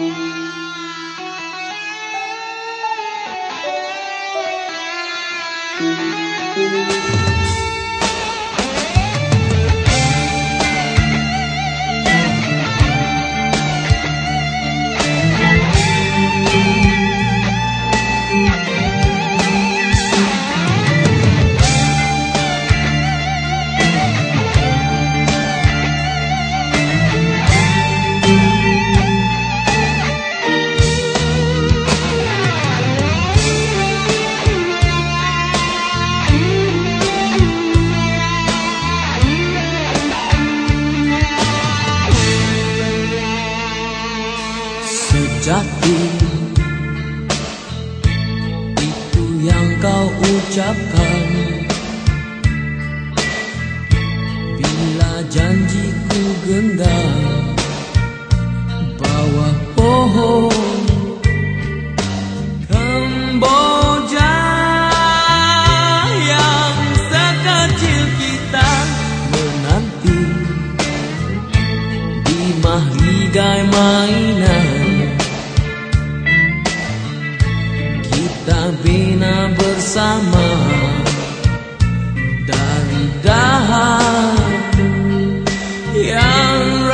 Thank you. Sejati Itu yang kau ucapkan. Bila janjiku genggam pohon Kamboja bina bersama dari dahan yang